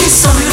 kiss on.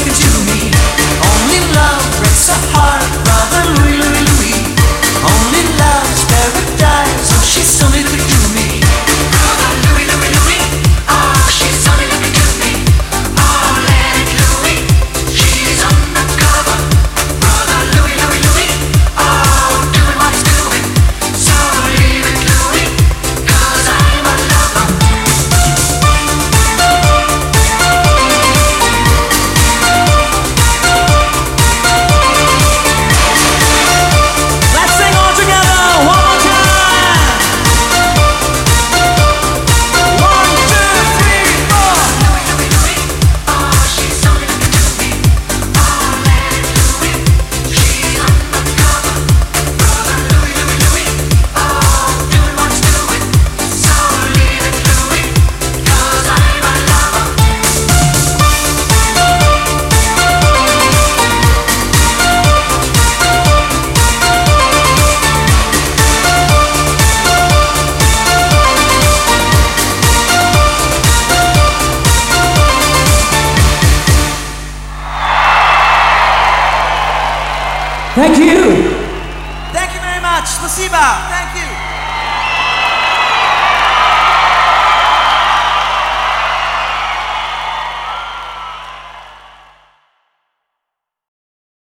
Thank you. Thank you very much. Lasiba. Thank you.